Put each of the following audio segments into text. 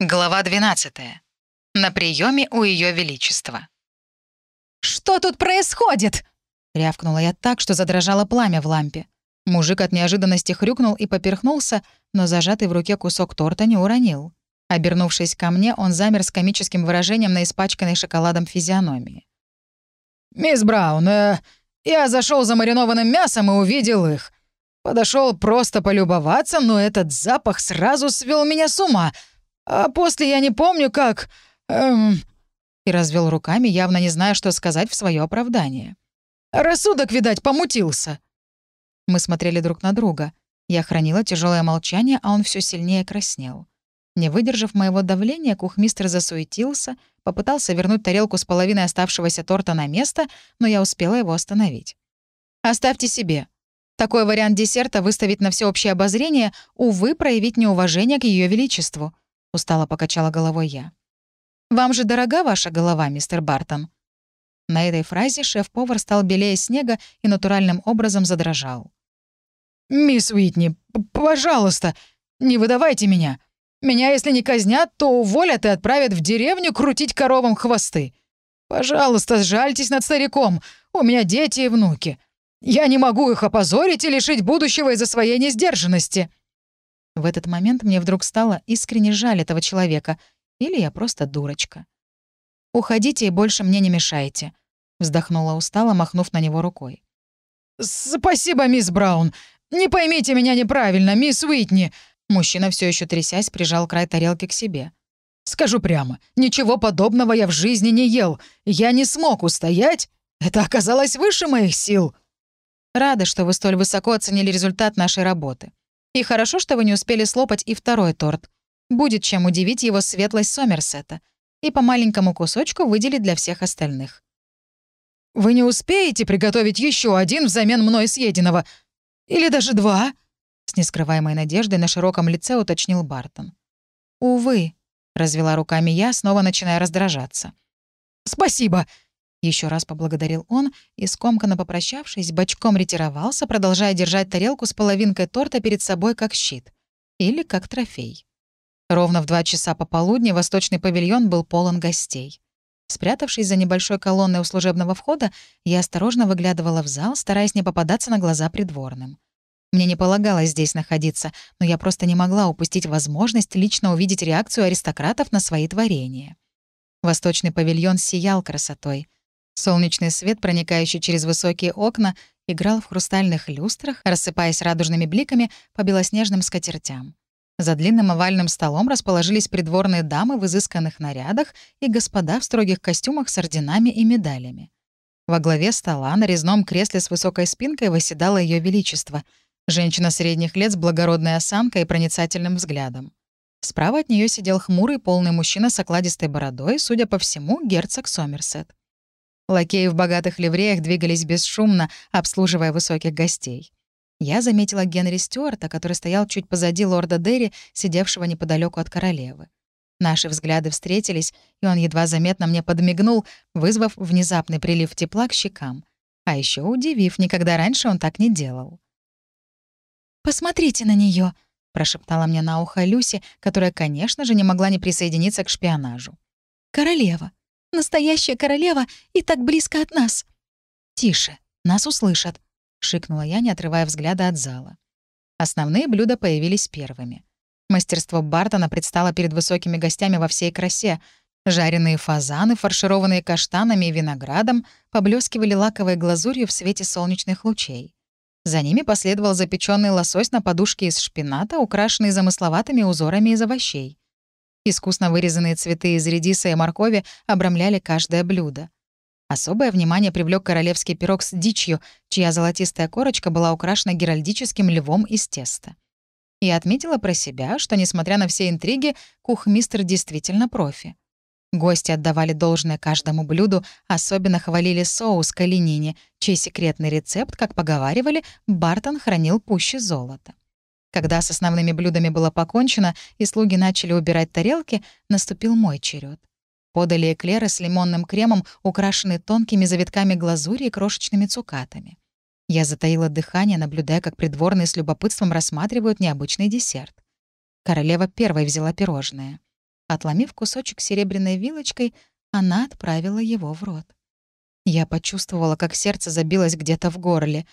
Глава 12. На приеме у Ее Величества. «Что тут происходит?» — рявкнула я так, что задрожало пламя в лампе. Мужик от неожиданности хрюкнул и поперхнулся, но зажатый в руке кусок торта не уронил. Обернувшись ко мне, он замер с комическим выражением на испачканной шоколадом физиономии. «Мисс Браун, э, я зашел за маринованным мясом и увидел их. Подошел просто полюбоваться, но этот запах сразу свел меня с ума — а после я не помню, как... Эм...» И развел руками, явно не зная, что сказать в свое оправдание. «Рассудок, видать, помутился». Мы смотрели друг на друга. Я хранила тяжелое молчание, а он все сильнее краснел. Не выдержав моего давления, кухмистр засуетился, попытался вернуть тарелку с половиной оставшегося торта на место, но я успела его остановить. «Оставьте себе. Такой вариант десерта выставить на всеобщее обозрение, увы, проявить неуважение к Ее Величеству устало покачала головой я. «Вам же дорога ваша голова, мистер Бартон?» На этой фразе шеф-повар стал белее снега и натуральным образом задрожал. «Мисс Уитни, пожалуйста, не выдавайте меня. Меня, если не казнят, то уволят и отправят в деревню крутить коровам хвосты. Пожалуйста, сжальтесь над стариком. У меня дети и внуки. Я не могу их опозорить и лишить будущего из-за своей несдержанности». В этот момент мне вдруг стало искренне жаль этого человека. Или я просто дурочка. «Уходите и больше мне не мешайте», — вздохнула устало, махнув на него рукой. «Спасибо, мисс Браун. Не поймите меня неправильно, мисс Уитни». Мужчина все еще трясясь прижал край тарелки к себе. «Скажу прямо, ничего подобного я в жизни не ел. Я не смог устоять. Это оказалось выше моих сил». «Рада, что вы столь высоко оценили результат нашей работы. И хорошо, что вы не успели слопать и второй торт. Будет чем удивить его светлость Сомерсета. И по маленькому кусочку выделить для всех остальных. «Вы не успеете приготовить еще один взамен мной съеденного? Или даже два?» С нескрываемой надеждой на широком лице уточнил Бартон. «Увы», — развела руками я, снова начиная раздражаться. «Спасибо», еще раз поблагодарил он и, скомканно попрощавшись, бочком ретировался, продолжая держать тарелку с половинкой торта перед собой как щит. Или как трофей. Ровно в два часа пополудни восточный павильон был полон гостей. Спрятавшись за небольшой колонной у служебного входа, я осторожно выглядывала в зал, стараясь не попадаться на глаза придворным. Мне не полагалось здесь находиться, но я просто не могла упустить возможность лично увидеть реакцию аристократов на свои творения. Восточный павильон сиял красотой. Солнечный свет, проникающий через высокие окна, играл в хрустальных люстрах, рассыпаясь радужными бликами по белоснежным скатертям. За длинным овальным столом расположились придворные дамы в изысканных нарядах и господа в строгих костюмах с орденами и медалями. Во главе стола на резном кресле с высокой спинкой восседало Ее Величество, женщина средних лет с благородной осанкой и проницательным взглядом. Справа от нее сидел хмурый полный мужчина с окладистой бородой, судя по всему, герцог Сомерсет. Лакеи в богатых ливреях двигались бесшумно, обслуживая высоких гостей. Я заметила Генри Стюарта, который стоял чуть позади лорда Дерри, сидевшего неподалеку от королевы. Наши взгляды встретились, и он едва заметно мне подмигнул, вызвав внезапный прилив тепла к щекам. А еще удивив, никогда раньше он так не делал. «Посмотрите на нее, прошептала мне на ухо Люси, которая, конечно же, не могла не присоединиться к шпионажу. «Королева. Настоящая королева и так близко от нас». «Тише, нас услышат», — шикнула я, не отрывая взгляда от зала. Основные блюда появились первыми. Мастерство Бартона предстало перед высокими гостями во всей красе. Жареные фазаны, фаршированные каштанами и виноградом, поблескивали лаковой глазурью в свете солнечных лучей. За ними последовал запеченный лосось на подушке из шпината, украшенный замысловатыми узорами из овощей. Искусно вырезанные цветы из редиса и моркови обрамляли каждое блюдо. Особое внимание привлек королевский пирог с дичью, чья золотистая корочка была украшена геральдическим львом из теста. И отметила про себя, что, несмотря на все интриги, кухмистр действительно профи. Гости отдавали должное каждому блюду, особенно хвалили соус калинини, чей секретный рецепт, как поговаривали, Бартон хранил пуще золота. Когда с основными блюдами было покончено и слуги начали убирать тарелки, наступил мой черед. Подали эклеры с лимонным кремом, украшенные тонкими завитками глазури и крошечными цукатами. Я затаила дыхание, наблюдая, как придворные с любопытством рассматривают необычный десерт. Королева первой взяла пирожное. Отломив кусочек серебряной вилочкой, она отправила его в рот. Я почувствовала, как сердце забилось где-то в горле.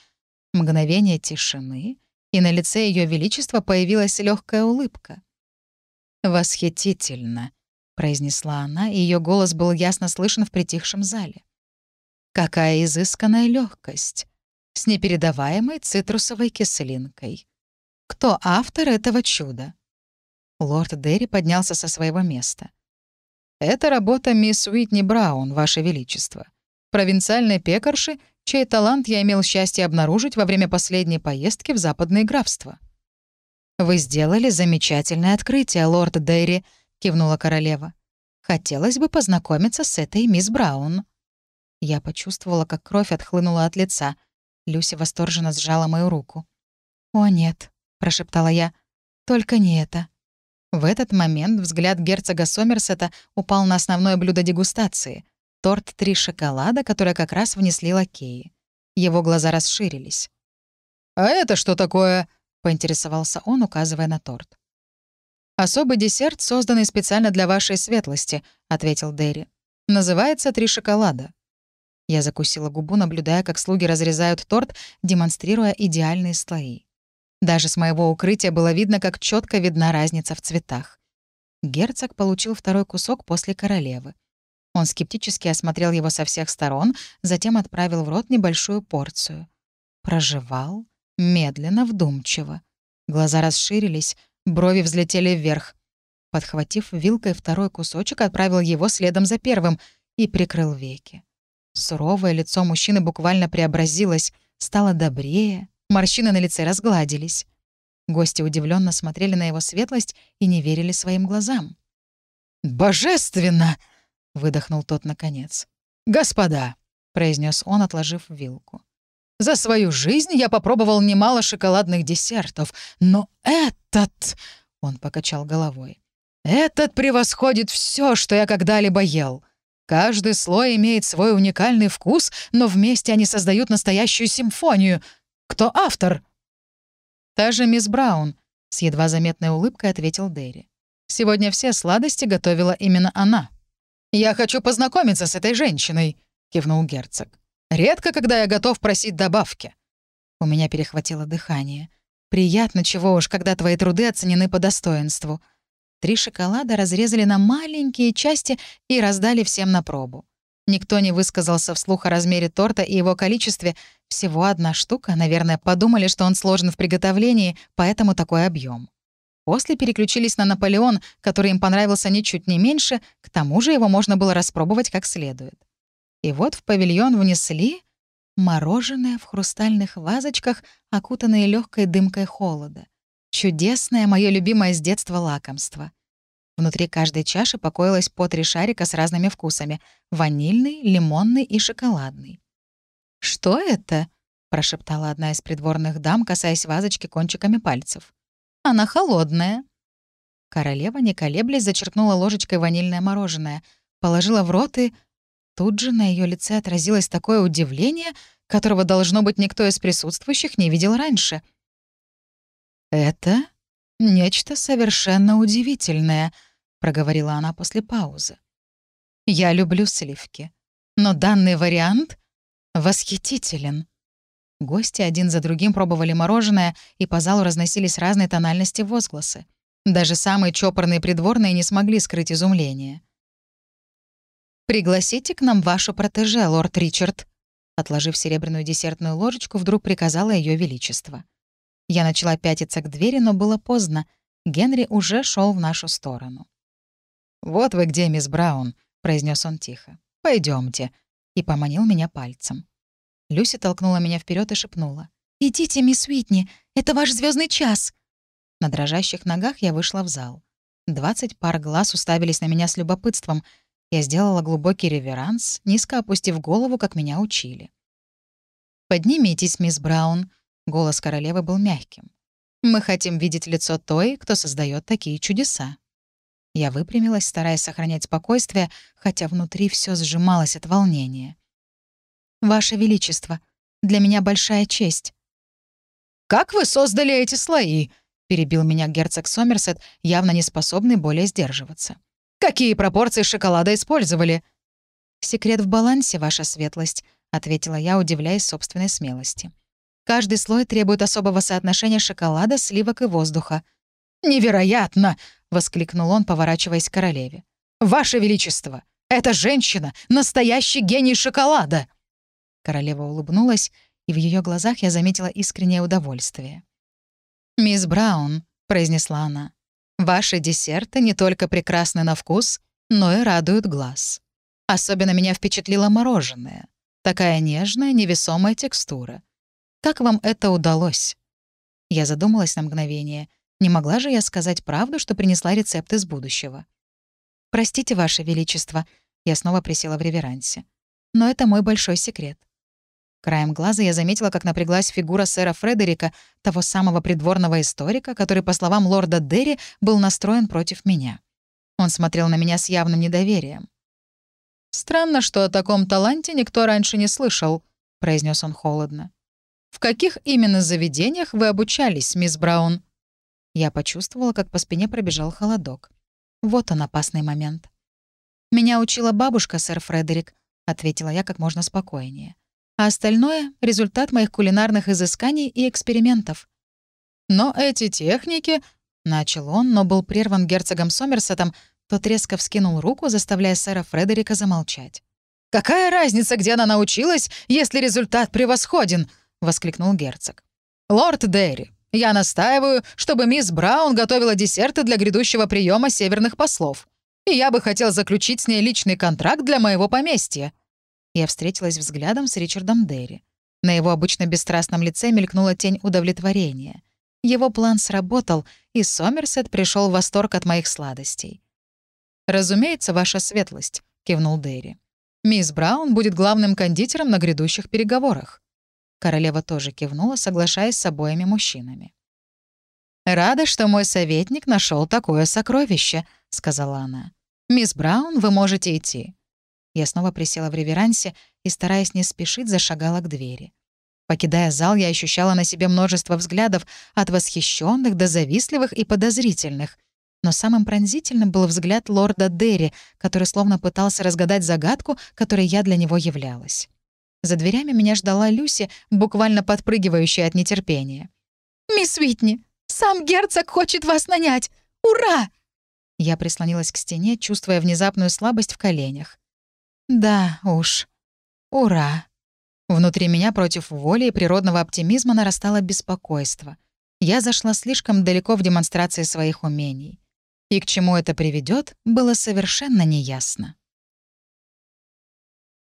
Мгновение тишины, и на лице Ее Величества появилась легкая улыбка. «Восхитительно», — произнесла она, и ее голос был ясно слышен в притихшем зале. «Какая изысканная легкость, с непередаваемой цитрусовой кислинкой. Кто автор этого чуда?» Лорд Дерри поднялся со своего места. «Это работа мисс Уитни Браун, Ваше Величество, провинциальной пекарши, чей талант я имел счастье обнаружить во время последней поездки в западные графства». «Вы сделали замечательное открытие, лорд Дерри», — кивнула королева. «Хотелось бы познакомиться с этой мисс Браун». Я почувствовала, как кровь отхлынула от лица. Люси восторженно сжала мою руку. «О, нет», — прошептала я, — «только не это». В этот момент взгляд герцога Сомерсета упал на основное блюдо дегустации — торт «Три шоколада», который как раз внесли лакеи. Его глаза расширились. «А это что такое?» — поинтересовался он, указывая на торт. «Особый десерт, созданный специально для вашей светлости», — ответил Дерри. «Называется «Три шоколада». Я закусила губу, наблюдая, как слуги разрезают торт, демонстрируя идеальные слои. Даже с моего укрытия было видно, как четко видна разница в цветах. Герцог получил второй кусок после королевы. Он скептически осмотрел его со всех сторон, затем отправил в рот небольшую порцию. Прожевал, медленно, вдумчиво. Глаза расширились, брови взлетели вверх. Подхватив вилкой второй кусочек, отправил его следом за первым и прикрыл веки. Суровое лицо мужчины буквально преобразилось, стало добрее, Морщины на лице разгладились. Гости удивленно смотрели на его светлость и не верили своим глазам. «Божественно!» — выдохнул тот наконец. «Господа!» — произнес он, отложив вилку. «За свою жизнь я попробовал немало шоколадных десертов, но этот...» — он покачал головой. «Этот превосходит все, что я когда-либо ел. Каждый слой имеет свой уникальный вкус, но вместе они создают настоящую симфонию. Кто автор?» «Та же мисс Браун», — с едва заметной улыбкой ответил Дерри. «Сегодня все сладости готовила именно она». «Я хочу познакомиться с этой женщиной», — кивнул герцог. «Редко, когда я готов просить добавки». У меня перехватило дыхание. Приятно, чего уж, когда твои труды оценены по достоинству. Три шоколада разрезали на маленькие части и раздали всем на пробу. Никто не высказался вслух о размере торта и его количестве. Всего одна штука, наверное, подумали, что он сложен в приготовлении, поэтому такой объем. После переключились на Наполеон, который им понравился ничуть не меньше, к тому же его можно было распробовать как следует. И вот в павильон внесли мороженое в хрустальных вазочках, окутанное легкой дымкой холода. Чудесное, мое любимое с детства лакомство — Внутри каждой чаши покоилось по три шарика с разными вкусами — ванильный, лимонный и шоколадный. «Что это?» — прошептала одна из придворных дам, касаясь вазочки кончиками пальцев. «Она холодная». Королева, не колеблясь, зачерпнула ложечкой ванильное мороженое, положила в рот и... Тут же на ее лице отразилось такое удивление, которого, должно быть, никто из присутствующих не видел раньше. «Это «Нечто совершенно удивительное», — проговорила она после паузы. «Я люблю сливки, но данный вариант восхитителен». Гости один за другим пробовали мороженое, и по залу разносились разные тональности возгласы. Даже самые чопорные придворные не смогли скрыть изумление. «Пригласите к нам вашу протеже, лорд Ричард», отложив серебряную десертную ложечку, вдруг приказала Ее Величество. Я начала пятиться к двери, но было поздно. Генри уже шел в нашу сторону. «Вот вы где, мисс Браун», — произнес он тихо. Пойдемте, и поманил меня пальцем. Люси толкнула меня вперед и шепнула. «Идите, мисс Уитни, это ваш звездный час!» На дрожащих ногах я вышла в зал. Двадцать пар глаз уставились на меня с любопытством. Я сделала глубокий реверанс, низко опустив голову, как меня учили. «Поднимитесь, мисс Браун», Голос королевы был мягким. «Мы хотим видеть лицо той, кто создает такие чудеса». Я выпрямилась, стараясь сохранять спокойствие, хотя внутри все сжималось от волнения. «Ваше Величество, для меня большая честь». «Как вы создали эти слои?» — перебил меня герцог Сомерсет, явно не способный более сдерживаться. Какие пропорции шоколада использовали?» «Секрет в балансе, ваша светлость», — ответила я, удивляясь собственной смелости. «Каждый слой требует особого соотношения шоколада, сливок и воздуха». «Невероятно!» — воскликнул он, поворачиваясь к королеве. «Ваше Величество, эта женщина — настоящий гений шоколада!» Королева улыбнулась, и в ее глазах я заметила искреннее удовольствие. «Мисс Браун», — произнесла она, — «ваши десерты не только прекрасны на вкус, но и радуют глаз. Особенно меня впечатлило мороженое. Такая нежная, невесомая текстура. Как вам это удалось?» Я задумалась на мгновение. Не могла же я сказать правду, что принесла рецепт из будущего? «Простите, Ваше Величество», — я снова присела в реверансе. «Но это мой большой секрет. Краем глаза я заметила, как напряглась фигура сэра Фредерика, того самого придворного историка, который, по словам лорда Дерри, был настроен против меня. Он смотрел на меня с явным недоверием. «Странно, что о таком таланте никто раньше не слышал», — произнес он холодно. «В каких именно заведениях вы обучались, мисс Браун?» Я почувствовала, как по спине пробежал холодок. Вот он, опасный момент. «Меня учила бабушка, сэр Фредерик», — ответила я как можно спокойнее а остальное — результат моих кулинарных изысканий и экспериментов. «Но эти техники...» — начал он, но был прерван герцогом Сомерсетом, тот резко вскинул руку, заставляя сэра Фредерика замолчать. «Какая разница, где она научилась, если результат превосходен?» — воскликнул герцог. «Лорд Дерри, я настаиваю, чтобы мисс Браун готовила десерты для грядущего приема северных послов. И я бы хотел заключить с ней личный контракт для моего поместья». Я встретилась взглядом с Ричардом Дерри. На его обычно бесстрастном лице мелькнула тень удовлетворения. Его план сработал, и Сомерсет пришел в восторг от моих сладостей. «Разумеется, ваша светлость», — кивнул Дерри. «Мисс Браун будет главным кондитером на грядущих переговорах». Королева тоже кивнула, соглашаясь с обоими мужчинами. «Рада, что мой советник нашел такое сокровище», — сказала она. «Мисс Браун, вы можете идти. Я снова присела в реверансе и, стараясь не спешить, зашагала к двери. Покидая зал, я ощущала на себе множество взглядов, от восхищенных до завистливых и подозрительных. Но самым пронзительным был взгляд лорда Дерри, который словно пытался разгадать загадку, которой я для него являлась. За дверями меня ждала Люси, буквально подпрыгивающая от нетерпения. «Мисс Уитни, сам герцог хочет вас нанять! Ура!» Я прислонилась к стене, чувствуя внезапную слабость в коленях. Да уж. Ура. Внутри меня против воли и природного оптимизма нарастало беспокойство. Я зашла слишком далеко в демонстрации своих умений. И к чему это приведет, было совершенно неясно.